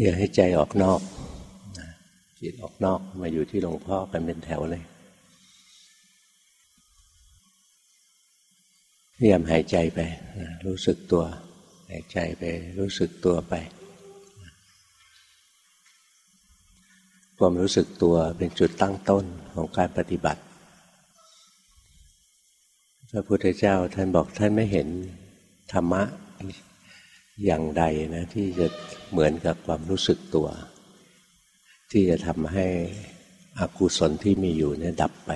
อย่าให้ใจออกนอกจิตออกนอกมาอยู่ที่หลวงพ่อกันเป็นแถวเลยพยายามหายใจไปรู้สึกตัวหายใจไปรู้สึกตัวไป ความรู้สึกตัวเป็นจุดตั้งต้นของการปฏิบัติพระพุทธเจ้าท่านบอกท่านไม่เห็นธรรมะ อย่างใดนะที่จะเหมือนกับความรู้สึกตัว ที่จะทำให้อกุศลที่มีอยู่เนี่ยดับไป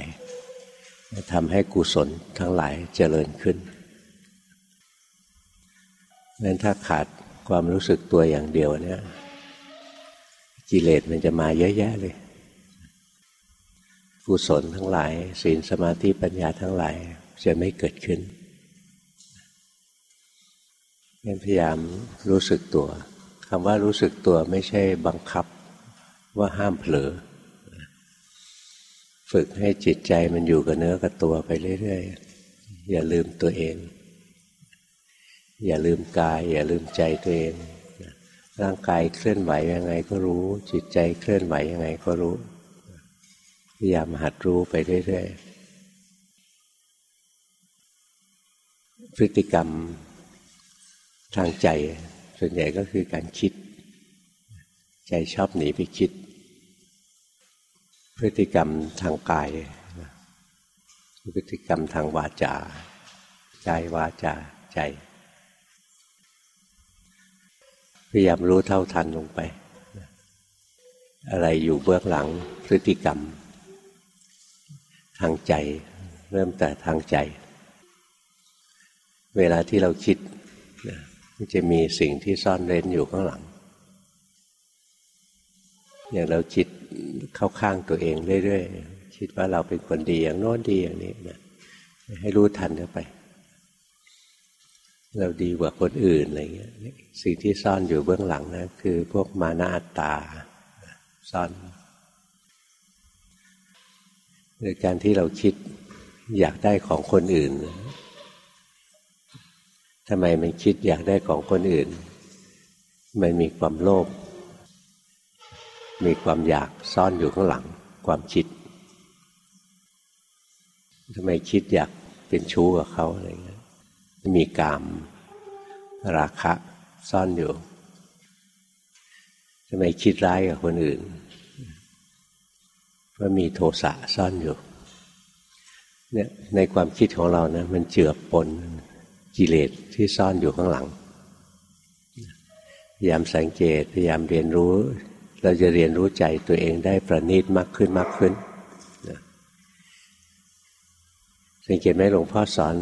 ทำให้กุศลทั้งหลายเจริญขึ้นนั้นถ้าขาดความรู้สึกตัวอย่างเดียวเนี่ยกิเลสมันจะมาเยอะแยะเลย กุศลทั้งหลายศีลสมาธิปัญญาทั้งหลายจะไม่เกิดขึ้น พยายามรู้สึกตัวคำว่ารู้สึกตัวไม่ใช่บังคับว่าห้ามเผลอ ฝึกให้จิตใจมันอยู่กับเนื้อกับตัวไปเรื่อยๆ อย่าลืมตัวเอง อย่าลืมกาย อย่าลืมใจตัวเอง ร่างกายเคลื่อนไหวยังไงก็รู้ จิตใจเคลื่อนไหวยังไงก็รู้ พยายามหัดรู้ไปเรื่อยๆ พฤติกรรม ทางใจส่วนใหญ่ก็คือการคิด ใจชอบหนีไปคิด พฤติกรรมทางกายพฤติกรรมทางวาจา ใจวาจาใจ พยายามรู้เท่าทันลงไป อะไรอยู่เบื้องหลังพฤติกรรม ทางใจ เริ่มแต่ทางใจ เวลาที่เราคิด มันจะมีสิ่งที่ซ่อนเร้นอยู่ข้างหลัง อย่างเราคิดเข้าข้างตัวเองเรื่อยๆคิดว่าเราเป็นคนดีอย่างโน้นดีอย่างนี้นะให้รู้ทันเข้าไป เราดีกว่าคนอื่นอะไรเงี้ยสิ่งที่ซ่อนอยู่เบื้องหลังนะคือพวกมานาตาซ่อนหรือการที่เราคิดอยากได้ของคนอื่น ทำไมมันคิดอยากได้ของคนอื่น มันมีความโลภ มีความอยากซ่อนอยู่ข้างหลัง ความคิด ทำไมคิดอยากเป็นชู้กับเขาอะไรเงี้ย มีกาม ราคะซ่อนอยู่ ทำไมคิดร้ายกับคนอื่นว่าะมีโทสะซ่อนอยู่ เนี่ยในความคิดของเรานะมันเจือปน กิเลสที่ซ่อนอยู่ข้างหลังพยายามสังเกตพยายามเรียนรู้ เราจะเรียนรู้ใจตัวเองได้ประณีตมากขึ้นมากขึ้นสังเกตไหมหลวงพ่อสอน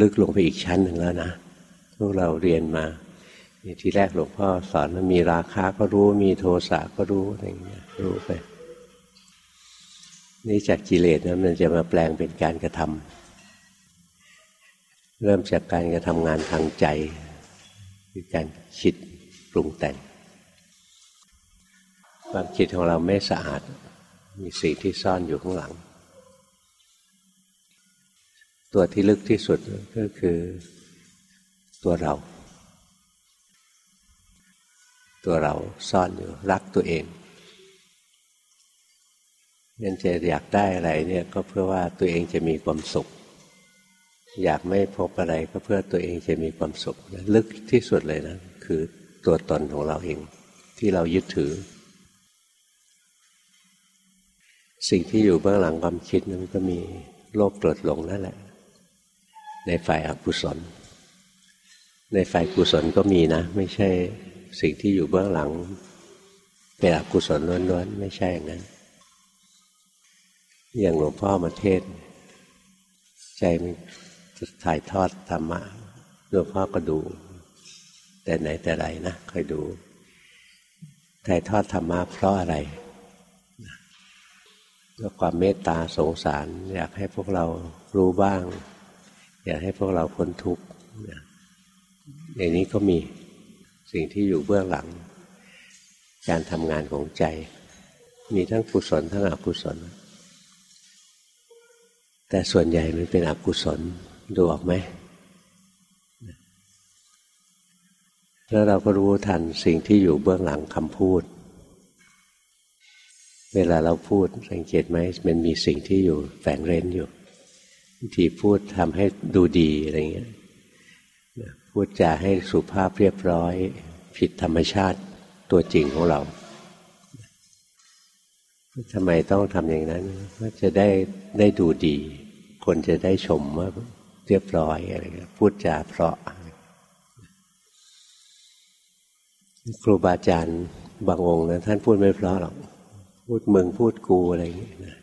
ลึกลงไปอีกชั้นหนึ่งแล้วนะพวกเราเรียนมาทีแรกหลวงพ่อสอนมีราคาก็รู้มีโทสะก็รู้อะไรอย่างเงี้ยรู้ไปนี่จากกิเลสนะมันจะมาแปลงเป็นการกระทำ เริ่มจากการกระทำงานทางใจ คือการคิดปรุงแต่งความคิดของเราไม่สะอาด มีสิ่งที่ซ่อนอยู่ข้างหลัง ตัวที่ลึกที่สุดก็คือตัวเรา ตัวเราซ่อนอยู่รักตัวเองนั่นจะอยากได้อะไรเนี่ยก็เพื่อว่าตัวเองจะมีความสุข อยากไม่พบอะไรก็เพื่อตัวเองจะมีความสุขลึกที่สุดเลยนะ คือตัวตนของเราเอง ที่เรายึดถือ สิ่งที่อยู่เบื้องหลังความคิดนั้นก็มีโลภโกรธหลงนั่นแหละ ในฝ่ายอกุศล ในฝ่ายกุศลก็มีนะ ไม่ใช่สิ่งที่อยู่เบื้องหลังเป็นอกุศลล้วนๆไม่ใช่อย่างนั้น อย่างหลวงพ่อมาเทศ ใจมัน ถ่ายทอดธรรมะหลวงพ่อก็ดู แต่ไหนแต่ไรนะคอยดูถ่ายทอดธรรมะเพราะอะไรด้วยความเมตตาสงสาร อยากให้พวกเรารู้บ้าง อยากให้พวกเราพ้นทุกข์อย่างนี้ก็มีสิ่งที่อยู่เบื้องหลัง การทำงานของใจ มีทั้งกุศลทั้งอกุศล แต่ส่วนใหญ่มันเป็นอกุศล ดูออกไหม แล้วเราก็รู้ทันสิ่งที่อยู่เบื้องหลังคำพูด เวลาเราพูดสังเกตไหมมันมีสิ่งที่อยู่แฝงเร้นอยู่บางทีพูดทำให้ดูดีอะไรเงี้ยพูดจาให้สุภาพเรียบร้อย ผิดธรรมชาติตัวจริงของเราทำไมต้องทำอย่างนั้นก็จะได้ได้ดูดี คนจะได้ชมว่า เรียบร้อยอะไรเงี้ยพูดจาเพราะครูบาอาจารย์บางองค์นะท่านพูดไม่เพราะหรอกพูดมึงพูดกูอะไรอย่างนี้นะ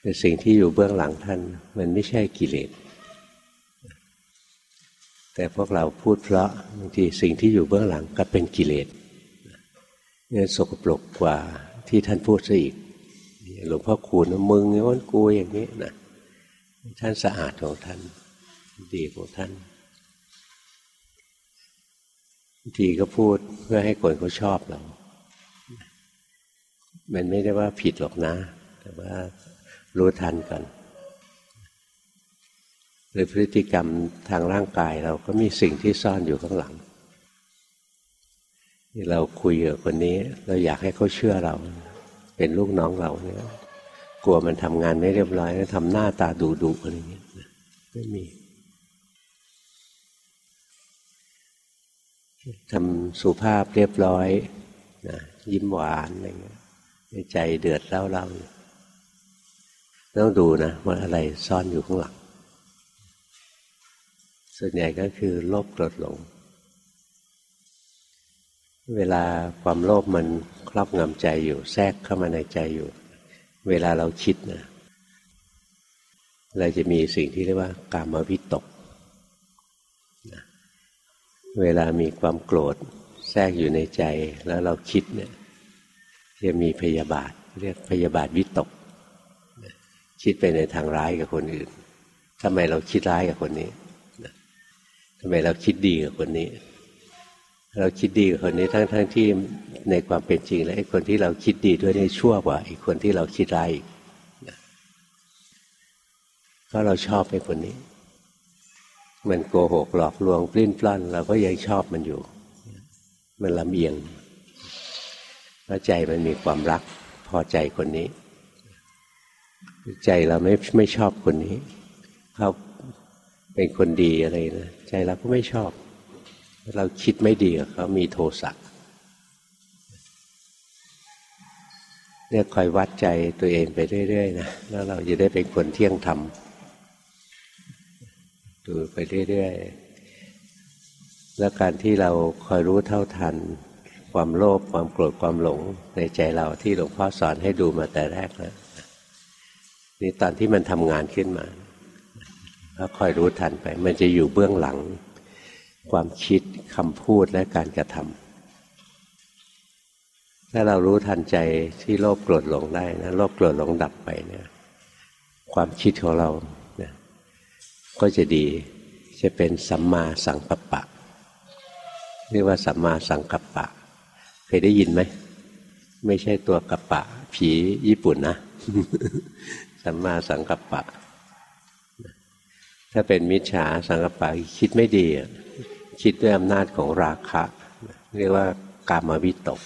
แต่สิ่งที่อยู่เบื้องหลังท่าน มันไม่ใช่กิเลสแต่พวกเราพูดเพราะบางทีสิ่งที่อยู่เบื้องหลังก็เป็นกิเลสเนี่ยสกปรกกว่าที่ท่านพูดซะอีกหลวงพ่อคูณมึงง้นกูอย่างนี้นะ ท่านสะอาดของท่าน ดีของท่านทีก็พูดเพื่อให้คนเขาชอบเรา มันไม่ได้ว่าผิดหรอกนะ แต่ว่ารู้ทันกันหรือพฤติกรรมทางร่างกายเราก็มีสิ่งที่ซ่อนอยู่ข้างหลังเราคุยกับคนนี้ เราอยากให้เขาเชื่อเรา เป็นลูกน้องเราเนี่ย กลัวมันทำงานไม่เรียบร้อยแล้วทำหน้าตาดุดุอะไรเงี้ยไม่มีทำสุภาพเรียบร้อยนะยิ้มหวานอะไรเงี้ยใจเดือดเล่าเล่าต้องดูนะว่าอะไรซ่อนอยู่ข้างหลัง ส่วนใหญ่ก็คือโลภโกรธหลง เวลาความโลภมันครอบงำใจอยู่ แทรกเข้ามาในใจอยู่ เวลาเราคิดนะเราจะมีสิ่งที่เรียกว่ากามวิตกเวลามีความโกรธแทรกอยู่ในใจแล้วเราคิดเนี่ยจะมีพยาบาท เรียกพยาบาทวิตก คิดไปในทางร้ายกับคนอื่นทำไมเราคิดร้ายกับคนนี้ทำไมเราคิดดีกับคนนี้ เราคิดดีกับคนนี้ทั้งทั้งที่ในความเป็นจริง แล้วไอ้คนที่เราคิดดีด้วยนี่ชั่วกว่าไอ้คนที่เราคิดร้ายอีกเพราะเราชอบไอ้คนนี้ มันโกหกหลอกลวงปลิ้นปล้อนเราก็ยังชอบมันอยู่ มันลำเอียงเพราะใจมันมีความรักพอใจคนนี้ ใจเราไม่ไม่ชอบคนนี้เขาเป็นคนดีอะไรนะใจเราก็ไม่ชอบ เราคิดไม่ดีเขามีโทสะเนี่ยคอยวัดใจตัวเองไปเรื่อยๆนะแล้วเราจะได้เป็นคนเที่ยงธรรมดูไปเรื่อยๆแล้วการที่เราคอยรู้เท่าทัน ความโลภความโกรธความหลงในใจเราที่หลวงพ่อสอนให้ดูมาแต่แรกแล้วนี่ตอนที่มันทำงานขึ้นมา แล้วคอยรู้ทันไป มันจะอยู่เบื้องหลัง ความคิดคำพูดและการกระทำถ้าเรารู้ทันใจที่โลภโกรธหลงได้นะโลภโกรธหลงดับไปเนี่ย ความคิดของเราก็จะดีจะเป็นสัมมาสังกัปปะเรียกว่าสัมมาสังกัปปะ เคยได้ยินไหมไม่ใช่ตัวกัปปะ ผีญี่ปุ่นนะสัมมาสังกัปปะ ถ้าเป็นมิจฉาสังกัปปะคิดไม่ดี คิดด้วยอำนาจของราคะ เรียกว่ากามวิตก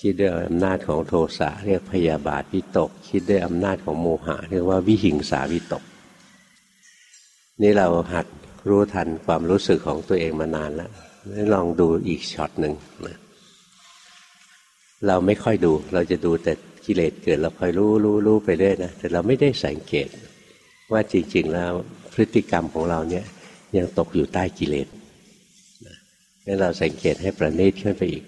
คิดด้วยอำนาจของโทสะเรียกพยาบาทวิตก คิดด้วยอำนาจของโมหะ เรียกว่าวิหิงสาวิตก นี่เราหัดรู้ทันความรู้สึกของตัวเองมานานแล้วลองดูอีกช็อตหนึ่งนะเราไม่ค่อยดู เราจะดูแต่กิเลสเกิดเราคอยรู้รู้รู้ไปเรื่อยนะแต่เราไม่ได้สังเกตว่าจริง ๆ แล้วพฤติกรรมของเราเนี่ยยังตกอยู่ใต้กิเลส นั่เราสังเกตให้ประณีตขึ้นไปอีก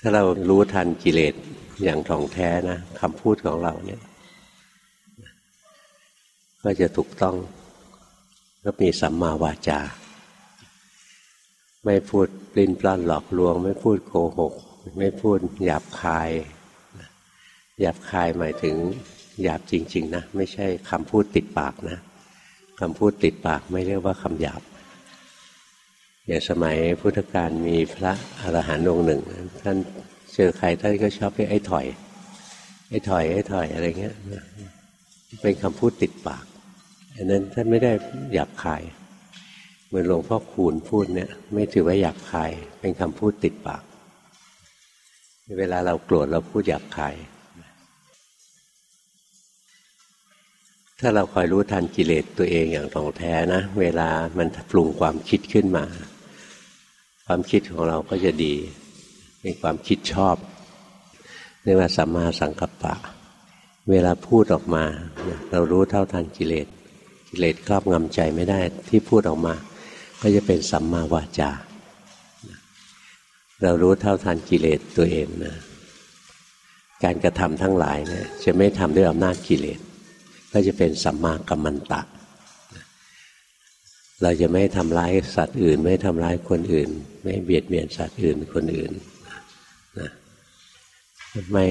ถ้าเรารู้ทันกิเลสอย่างท่องแท้นะคำพูดของเราเนี่ย ก็จะถูกต้องก็มีสัมมาวาจา ไม่พูดปลิ้นปล้อนหลอกลวง ไม่พูดโกหก ไม่พูดหยาบคายหยาบคายหมายถึงหยาบจริง ๆ นะ ไม่ใช่คำพูดติดปากนะ คำพูดติดปากไม่เรียกว่าคำหยาบอย่างสมัยพุทธกาลมีพระอรหันต์องค์หนึ่ง ท่านเจอใครท่านก็ชอบเรียกไอ้ถอย ไอ้ถอยไอ้ถอยอะไรเงี้ยเป็นคำพูดติดปากอันนั้นท่านไม่ได้หยาบคายเหมือนหลวงพ่อคูณพูดเนี่ยไม่ถือว่าหยาบคาย เป็นคำพูดติดปาก เวลาเราโกรธเราพูดหยาบคาย ถ้าเราคอยรู้ทันกิเลสตัวเองอย่างตรงแท้นะ เวลามันปรุงความคิดขึ้นมา ความคิดของเราก็จะดีเป็นความคิดชอบเรียกว่าสัมมาสังกัปปะ เวลาพูดออกมา เรารู้เท่าทันกิเลสกิเลสครอบงำใจไม่ได้ที่พูดออกมา ก็จะเป็นสัมมาวาจา เรารู้เท่าทันกิเลสตัวเองนะการกระทำทั้งหลายเนี่ยจะไม่ทำด้วยอำนาจกิเลส ก็จะเป็นสัมมากัมมันตะ เราจะไม่ทำร้ายสัตว์อื่น ไม่ทำร้ายคนอื่น ไม่เบียดเบียนสัตว์อื่นคนอื่นนะไม่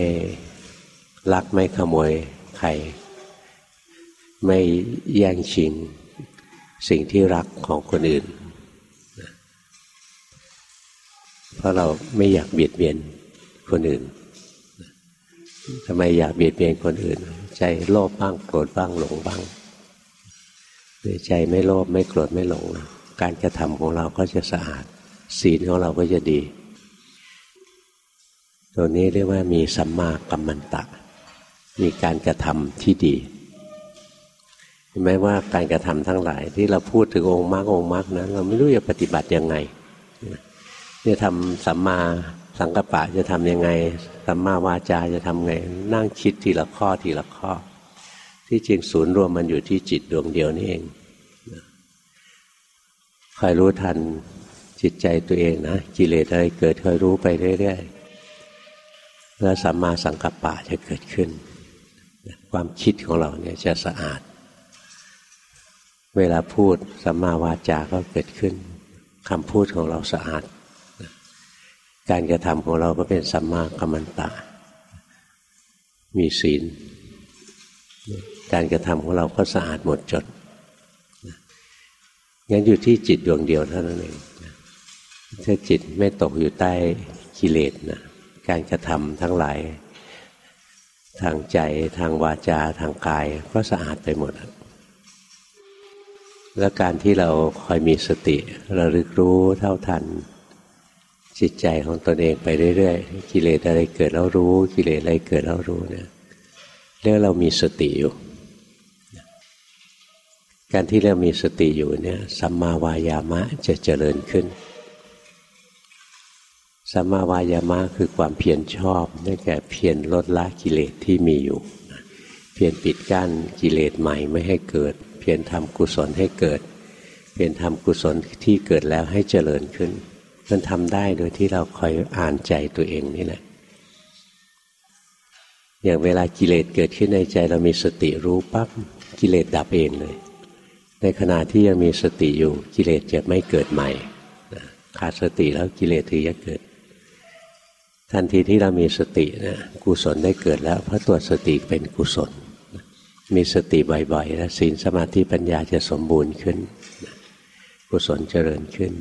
ลักไม่ขโมยใคร ไม่แย่งชิง สิ่งที่รักของคนอื่น เพราะเราไม่อยากเบียดเบียนคนอื่นทำไมอยากเบียดเบียนคนอื่น ใจโลภบ้างโกรธบ้างหลงบ้างหรือใจไม่โลภไม่โกรธไม่หลง การกระทำของเราก็จะสะอาด ศีลของเราก็จะดี ตัวนี้เรียกว่ามีสัมมากัมมันตะ มีการกระทำที่ดีเห็นไหมว่าการกระทำทั้งหลายที่เราพูดถึงองค์มรรคองค์มรรคนะเราไม่รู้จะปฏิบัติยังไงจะทำสัมมา สังกปะจะทำยังไงสัมมาวาจาจะทำไง นั่งคิดทีละข้อทีละข้อ ที่จริงศูนย์รวมมันอยู่ที่จิตดวงเดียวนี่เองคอยรู้ทันจิตใจตัวเองนะกิเลสอะไรเกิดคอยรู้ไปเรื่อยๆแล้วสัมมาสังกัปปะจะเกิดขึ้น ความคิดของเราเนี่ยจะสะอาด เวลาพูดสัมมาวาจาก็เกิดขึ้นคำพูดของเราสะอาด การกระทำของเราก็เป็นสัมมากัมมันตะ มีศีล การกระทำของเราก็สะอาดหมดจดงั้นอยู่ที่จิตดวงเดียวเท่านั้นเองถ้าจิตไม่ตกอยู่ใต้กิเลสนะการกระทำทั้งหลาย ทางใจทางวาจาทางกายก็สะอาดไปหมด และการที่เราคอยมีสติระลึกรู้เท่าทัน จิตใจของตนเองไปเรื่อยๆกิเลสอะไรเกิดแล้วรู้ กิเลสอะไรเกิดแล้วรู้เนี่ยเรียกเรามีสติอยู่ การที่เรามีสติอยู่เนี่ยสัมมาวายามะจะเจริญขึ้นสัมมาวายามะคือความเพียรชอบได้แก่เพียรลดละกิเลสที่มีอยู่ เพียรปิดกั้นกิเลสใหม่ไม่ให้เกิด เพียรทำกุศลให้เกิด เพียรทำกุศลที่เกิดแล้วให้เจริญขึ้น มันทำได้โดยที่เราคอยอ่านใจตัวเองนี่แหละ อย่างเวลากิเลสเกิดขึ้นในใจเรามีสติรู้ปั๊บกิเลสดับเองเลย ในขณะที่ยังมีสติอยู่กิเลสจะไม่เกิดใหม่ขาดสติแล้วกิเลสถึงจะเกิด ทันทีที่เรามีสตินะกุศลได้เกิดแล้ว เพราะตัวสติเป็นกุศล มีสติบ่อยๆแล้วศีลสมาธิปัญญาจะสมบูรณ์ขึ้น กุศลเจริญขึ้น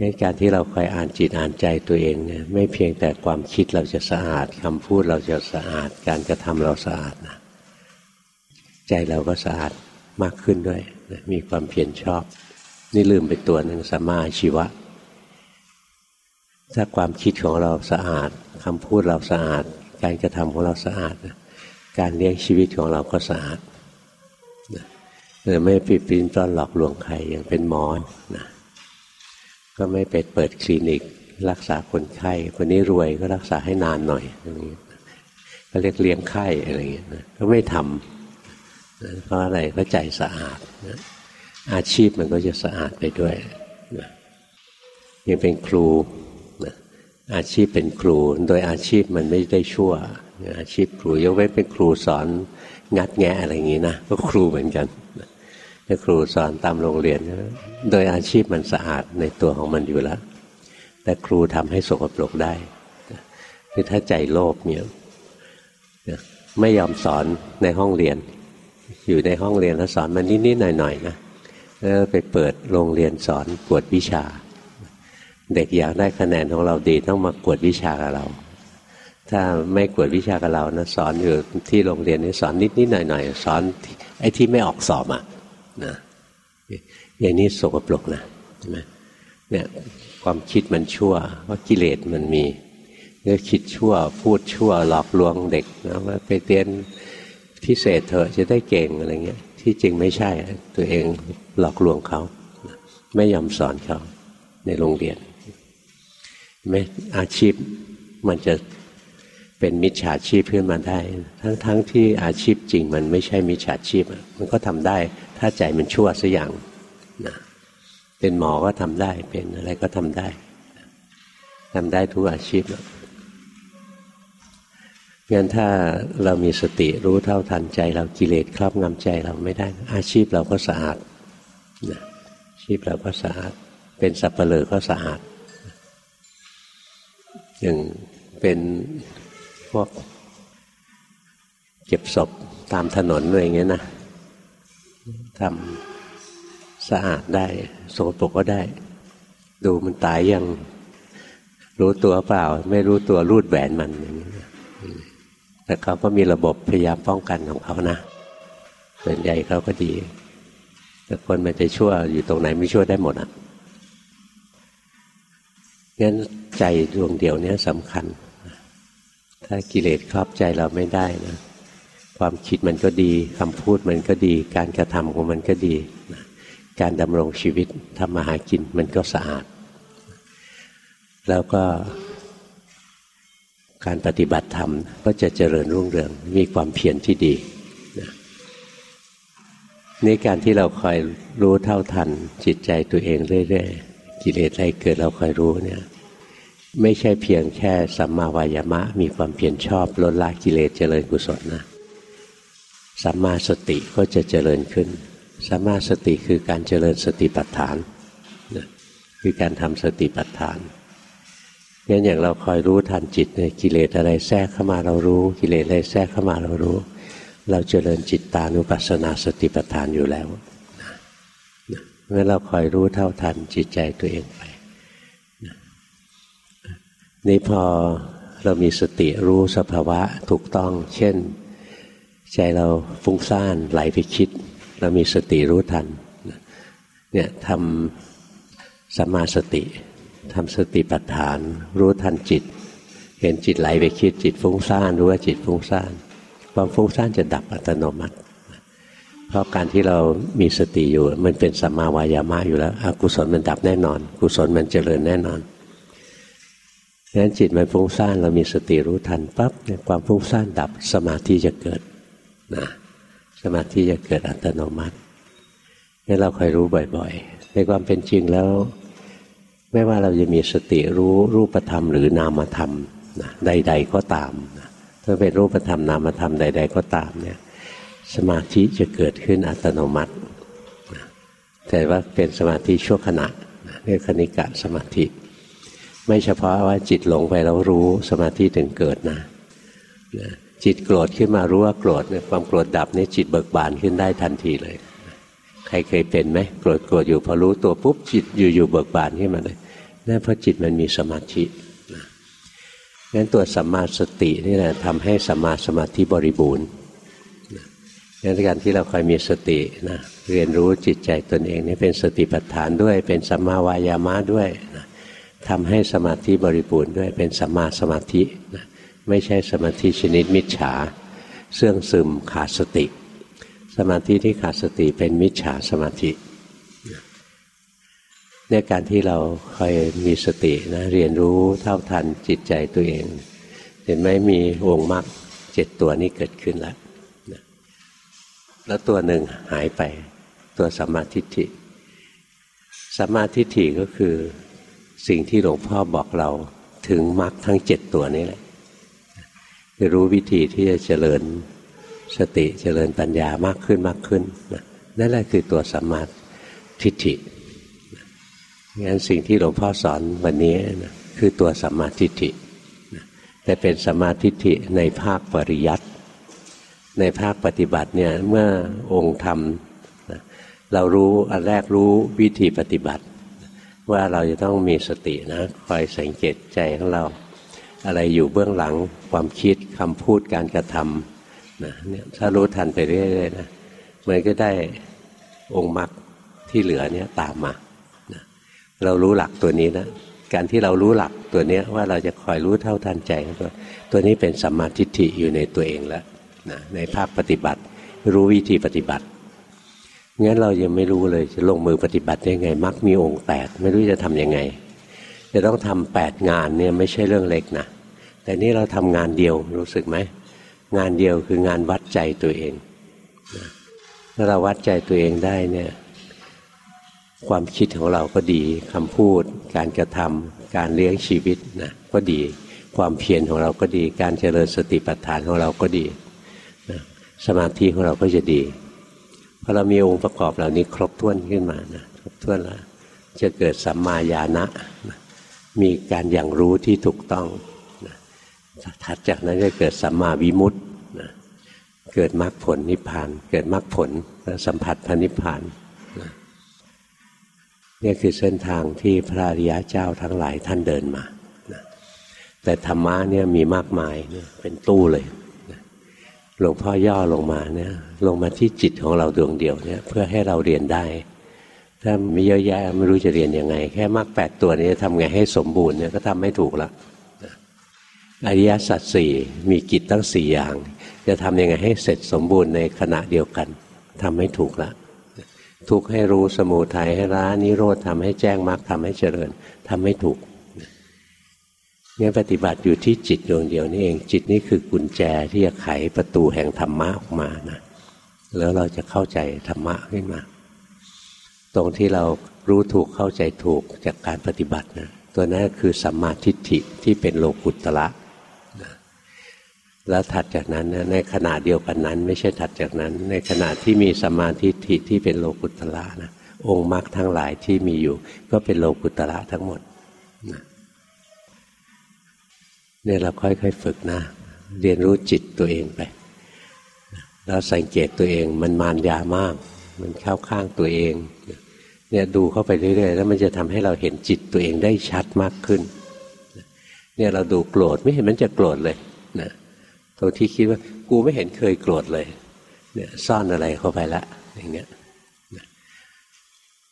งั้นการที่เราคอยอ่านจิตอ่านใจตัวเองเนี่ยไม่เพียงแต่ความคิดเราจะสะอาดคำพูดเราจะสะอาด การกระทำเราสะอาดนะใจเราก็สะอาดมากขึ้นด้วยนะมีความเพียรชอบ นี่ลืมไปตัวหนึ่งสัมมาชีวะ ถ้าความคิดของเราสะอาดคำพูดเราสะอาด การกระทำของเราสะอาดนะการเลี้ยงชีวิตของเราก็สะอาดนะไม่ปิดปิ้นต้อนหลอกลวงใครอย่างเป็นหมอนะ ก็ไม่ไปเปิดคลินิก รักษาคนไข้คนนี้รวยก็รักษาให้นานหน่อยอย่างนี้ก็เรียกเลี้ยงไข้อะไรอย่างเงี้ยก็ไม่ทำเพราะอะไรก็ใจสะอาดนะอาชีพมันก็จะสะอาดไปด้วยนะยังเป็นครูนะอาชีพเป็นครู โดยอาชีพมันไม่ได้ชั่ว อาชีพครูยกเว้นเป็นครูสอนงัดแงะอะไรอย่างนี้นะก็ครูเหมือนกันถ้า ครูสอนตามโรงเรียนโดยอาชีพมันสะอาดในตัวของมันอยู่แล้ว แต่ครูทำให้สกปรกได้คือถ้าใจโลภเนี่ยไม่ยอมสอนในห้องเรียน อยู่ในห้องเรียนแล้วสอนมันนิดๆหน่อยๆนะแล้วไปเปิดโรงเรียนสอนกวดวิชา เด็กอยากได้คะแนนของเราดีต้องมากวดวิชากับเรา ถ้าไม่กวดวิชากับเรานะสอนอยู่ที่โรงเรียนนี่สอนนิดนิดหน่อยหน่อยสอนไอ้ที่ไม่ออกสอบอะ นะอย่างนี้สกปรกนะใช่ไหมเนี่ยความคิดมันชั่วว่ากิเลสมันมีเนื้อคิดชั่วพูดชั่วหลอกลวงเด็กนะว่าไปเรียนพิเศษเถอะจะได้เก่งอะไรเงี้ย ที่จริงไม่ใช่ ตัวเองหลอกลวงเขา ไม่ยอมสอนเขาในโรงเรียนไม่อาชีพมันจะเป็นมิจฉาชีพขึ้นมาได้ ทั้งๆทที่อาชีพจริงมันไม่ใช่มิจฉาชีพมันก็ทำได้ ถ้าใจมันชั่วสักอย่างนะเป็นหมอก็ทำได้ เป็นอะไรก็ทำได้ทำได้ทุกอาชีพงั้นถ้าเรามีสติรู้เท่าทันใจ เรากิเลสครอบงำใจเราไม่ได้ อาชีพเราก็สะอาดนะอาชีพเราก็สะอาด เป็นสับเปลือก็สะอาดอย่างเป็นพวกเก็บศพตามถนนอะไรอย่างเงี้ยนะ ทำสะอาดได้โสปกก็ได้ ดูมันตายยังรู้ตัวเปล่า ไม่รู้ตัวรูดแหวนมันอย่างนี้แต่เขาก็มีระบบพยายามป้องกันของเขานะส่วนใหญ่เขาก็ดี แต่คนมันจะชั่วอยู่ตรงไหนไม่ชั่วได้หมดอะงั้นใจดวงเดียวนี้สำคัญ ถ้ากิเลสครอบใจเราไม่ได้นะ ความคิดมันก็ดีคำพูดมันก็ดี การกระทำของมันก็ดี การดำรงชีวิตทำมาหากินมันก็สะอาด แล้วก็การปฏิบัติธรรมก็จะเจริญรุ่งเรืองมีความเพียรที่ดีนี่การที่เราคอยรู้เท่าทันจิตใจตัวเองเรื่อยๆกิเลสอะไรเกิดเราคอยรู้เนี่ยไม่ใช่เพียงแค่สัมมาวายามะ มีความเพียรชอบลดละกิเลสเจริญกุศลนะ สัมมาสติก็จะเจริญขึ้นสัมมาสติคือการเจริญสติปัฏฐานคือการทำสติปัฏฐานงั้นอย่างเราคอยรู้ทันจิตเนี่ยกิเลสอะไรแทรกเข้ามาเรารู้ กิเลสอะไรแทรกเข้ามาเรารู้ เราเจริญจิตตานุปัสสนาสติปัฏฐานอยู่แล้วงั้นเราคอยรู้เท่าทันจิตใจตัวเองไปนี่พอเรามีสติรู้สภาวะถูกต้อง เช่น ใจเราฟุ้งซ่านไหลไปคิด เรามีสติรู้ทันเนี่ยทำสมาสติทำสติปัฏฐาน รู้ทันจิต เห็นจิตไหลไปคิดจิตฟุ้งซ่านรู้ว่าจิตฟุ้งซ่านความฟุ้งซ่านจะดับอัตโนมัติ เพราะการที่เรามีสติอยู่ มันเป็นสัมมาวายามะอยู่แล้วอกุศลมันดับแน่นอน กุศลมันเจริญแน่นอนงั้นจิตมันฟุ้งซ่านเรามีสติรู้ทันปั๊บเนี่ยความฟุ้งซ่านดับสมาธิจะเกิด นะสมาธิจะเกิดอัตโนมัติงั้เราคอยรู้บ่อยๆ ในความเป็นจริงแล้ว ไม่ว่าเราจะมีสติรู้รูปธรรมหรือนามธรรมนะใด ๆ ก็ตามนะถ้าเป็นรูปธรรมนามธรรมใด ๆ ก็ตามเนี่ยสมาธิจะเกิดขึ้นอัตโนมัตินะแต่ว่าเป็นสมาธิชั่วขณะนะเรียกคณิกะสมาธิ ไม่เฉพาะว่าจิตหลงไปแล้วรู้สมาธิถึงเกิดนะนะ จิตโกรธขึ้นมารู้ว่าโกรธเนี่ยความโกรธดับนี่จิตเบิกบานขึ้นได้ทันทีเลย ใครเคยเป็นไหมโกรธโกรธอยู่พอรู้ตัวปุ๊บจิตอยู่ๆเบิกบานขึ้นมาเลยนั่นเพราะจิตมันมีสมาธินะงั้นตัวสัมมาสตินี่แหละทำให้สัมมาสมาธิบริบูรณ์งั้นการที่เราคอยมีสตินะเรียนรู้จิตใจตนเองนี่เป็นสติปัฏฐานด้วย เป็นสัมมาวายามะด้วยนะทำให้สมาธิบริบูรณ์ด้วยเป็นสัมมาสมาธินะ ไม่ใช่สมาธิชนิดมิจฉา เสื่องซึมขาดสติ สมาธิที่ขาดสติเป็นมิจฉาสมาธิเนี่ยการที่เราคอยมีสตินะเรียนรู้เท่าทันจิตใจตัวเอง เห็นไหมมีวงมรรคเจ็ดตัวนี้เกิดขึ้นแล้วแล้วตัวหนึ่งหายไปตัวสัมมาทิฏฐิสัมมาทิฏฐิก็คือสิ่งที่หลวงพ่อบอกเราถึงมรรคทั้งเจ็ดตัวนี้แหละ จะรู้วิธีที่จะเจริญสติเจริญปัญญามากขึ้นมากขึ้นนั่นแหละคือตัวสัมมาทิฏฐิงั้นสิ่งที่หลวงพ่อสอนวันนี้นะคือตัวสัมมาทิฏฐิแต่เป็นสัมมาทิฏฐิในภาคปริยัติ ในภาคปฏิบัติเนี่ยเมื่อองค์ทำเรารู้อันแรกรู้วิธีปฏิบัติ ว่าเราจะต้องมีสตินะคอยสังเกตใจของเรา อะไรอยู่เบื้องหลังความคิดคำพูดการกระทำนะเนี่ยถ้ารู้ทันไปเรื่อยๆนะมันก็ได้องค์มรรคที่เหลือเนี่ยตามมานะเรารู้หลักตัวนี้นะการที่เรารู้หลักตัวนี้ว่าเราจะคอยรู้เท่าทันใจตัวตัวนี้เป็นสัมมาทิฏฐิอยู่ในตัวเองแล้วนะในภาคปฏิบัติ รู้วิธีปฏิบัติงั้นเรายังไม่รู้เลยจะลงมือปฏิบัติยังไงมักมีองค์แปดไม่รู้จะทํำยังไง จะต้องทำแปดงานเนี่ยไม่ใช่เรื่องเล็กนะ แต่นี่เราทำงานเดียวรู้สึกไหม งานเดียวคืองานวัดใจตัวเองถ้าเราวัดใจตัวเองได้เนี่ยความคิดของเราก็ดีคำพูด การกระทำการเลี้ยงชีวิตนะก็ดี ความเพียรของเราก็ดี การเจริญสติปัฏฐานของเราก็ดีนะสมาธิของเราก็จะดีพอเรามีองค์ประกอบเหล่านี้ครบถ้วนขึ้นมานะครบถ้วนแล้วจะเกิดสัมมาญาณะนะมีการอย่างรู้ที่ถูกต้อง ถัดจากนั้นจะเกิดสัมมาวิมุตตินะเกิดมรรคผลนิพพาน เกิดมรรคผลสัมผัสพระนิพพานนะนี่คือเส้นทางที่พระอริยะเจ้าทั้งหลายท่านเดินมานะแต่ธรรมะเนี่ยมีมากมายเยเป็นตู้เลยนะหลวงพ่อย่อลงมาเนี่ยลงมาที่จิตของเราดวงเดียวเนี่ยเพื่อให้เราเรียนได้ ถ้ามีเยอะแยะไม่รู้จะเรียนยังไง แค่มรรคแปดตัวนี้ทำไงให้สมบูรณ์เนี่ยก็ทำไม่ถูกละ อริยสัจสี่มีกิจตั้งสี่อย่าง จะทำยังไงให้เสร็จสมบูรณ์ในขณะเดียวกันทำไม่ถูกละทุกให้รู้สมุทัยให้ร้านิโรธทำให้แจ้งมรรคทำให้เจริญทำไม่ถูกเนี่ยปฏิบัติอยู่ที่จิตดวงเดียวนี่เอง จิตนี่คือกุญแจที่จะไขประตูแห่งธรรมะออกมานะแล้วเราจะเข้าใจธรรมะขึ้นมา ตรงที่เรารู้ถูกเข้าใจถูกจากการปฏิบัตินะตัวนั้นคือสัมมาทิฏฐิที่เป็นโลกุตละ แล้วถัดจากนั้นในขณะเดียวกันนั้น ไม่ใช่ถัดจากนั้น ในขณะที่มีสมาธิทิที่เป็นโลกุตละนะองค์มรรคทั้งหลายที่มีอยู่ ก็เป็นโลกุตละทั้งหมดนะเนี่ยเราค่อยๆฝึกนะ เรียนรู้จิตตัวเองไปแล้วสังเกตตัวเองมันมานยามาก มันเข้าข้างตัวเองเนี่ยดูเข้าไปเรื่อยๆแล้วมันจะทำให้เราเห็นจิตตัวเองได้ชัดมากขึ้นเนี่ยเราดูโกรธไม่เห็นมันจะโกรธเลยนะ ตรงที่คิดว่ากูไม่เห็นเคยโกรธเลยเนี่ยซ่อนอะไรเข้าไปละอย่างเงี้ย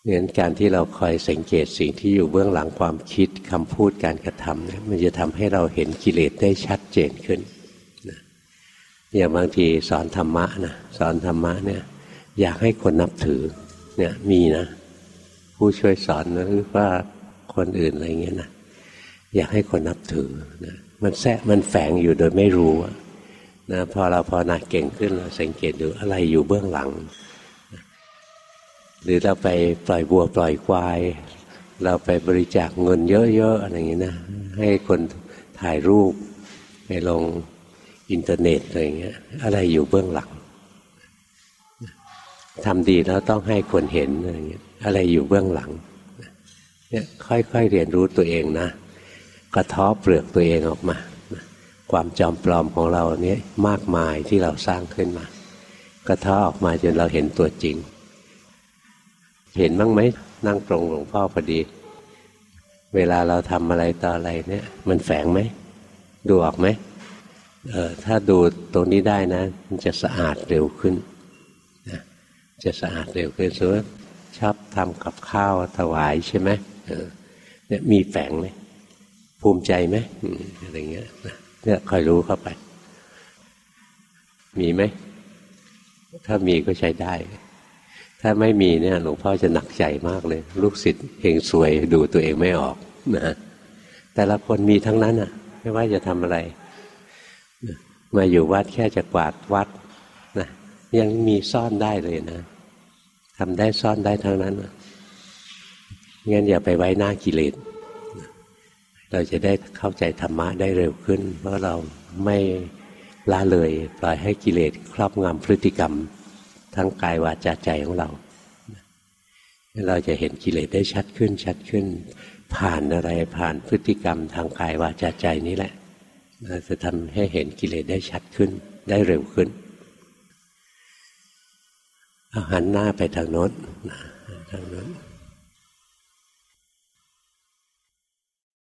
เนี่ยการที่เราคอยสังเกตสิ่งที่อยู่เบื้องหลังความคิดคำพูดการกระทำเนี่ยมันจะทำให้เราเห็นกิเลสได้ชัดเจนขึ้นนะอย่างบางทีสอนธรรมะนะสอนธรรมะเนี่ยอยากให้คนนับถือเนี่ยมีนะ ผู้ช่วยสอนหรือว่าคนอื่นอะไรเงี้ยนะอยากให้คนนับถือนะมันแทะมันแฝงอยู่โดยไม่รู้ นะพอเราพอหนักเก่งขึ้นเราสังเกตดูอะไรอยู่เบื้องหลัง หรือเราไปปล่อยบัวปล่อยควาย เราไปบริจาคเงินเยอะๆอะไรอย่างนี้นะ ให้คนถ่ายรูปไปลงอินเทอร์เน็ตอะไรอย่างเงี้ย อะไรอยู่เบื้องหลังทำดีแล้วต้องให้คนเห็นอะไรอย่างเงี้ยอะไรอยู่เบื้องหลังเนี่ยค่อยๆเรียนรู้ตัวเองนะกระท้อเปลือกตัวเองออกมา ความจอมปลอมของเราเนี้ยมากมายที่เราสร้างขึ้นมา กระท้อออกมาจนเราเห็นตัวจริง เห็นบ้างไหมนั่งตรงหลวงพ่อพอดี เวลาเราทำอะไรต่ออะไรเนี่ย มันแฝงไหม ดูออกไหมเออถ้าดูตรงนี้ได้นะ มันจะสะอาดเร็วขึ้นนะจะสะอาดเร็วขึ้นสมมติชอบทำกับข้าวถวายใช่ไหมเออเนี่ยมีแฝงไหมภูมิใจไหมอะไรเงี้ย เนี่ยคอยรู้เข้าไป มีไหม ถ้ามีก็ใช้ได้ ถ้าไม่มีเนี่ยหลวงพ่อจะหนักใจมากเลย ลูกศิษย์เองสวยดูตัวเองไม่ออกนะแต่ละคนมีทั้งนั้นอะ ไม่ว่าจะทำอะไร มาอยู่วัดแค่จะกวาดวัดนะยังมีซ่อนได้เลยนะทำได้ซ่อนได้ทั้งนั้นงั้นอย่าไปไว้หน้ากิเลส เราจะได้เข้าใจธรรมะได้เร็วขึ้น เพราะเราไม่ละเลยปล่อยให้กิเลสครอบงำพฤติกรรม ทั้งกายวาจาใจของเรา เราจะเห็นกิเลสได้ชัดขึ้นชัดขึ้น ผ่านอะไรผ่านพฤติกรรมทางกายวาจาใจนี้แหละเราจะทำให้เห็นกิเลสได้ชัดขึ้นได้เร็วขึ้นอาหันหน้าไปทางโน้นทางโน้น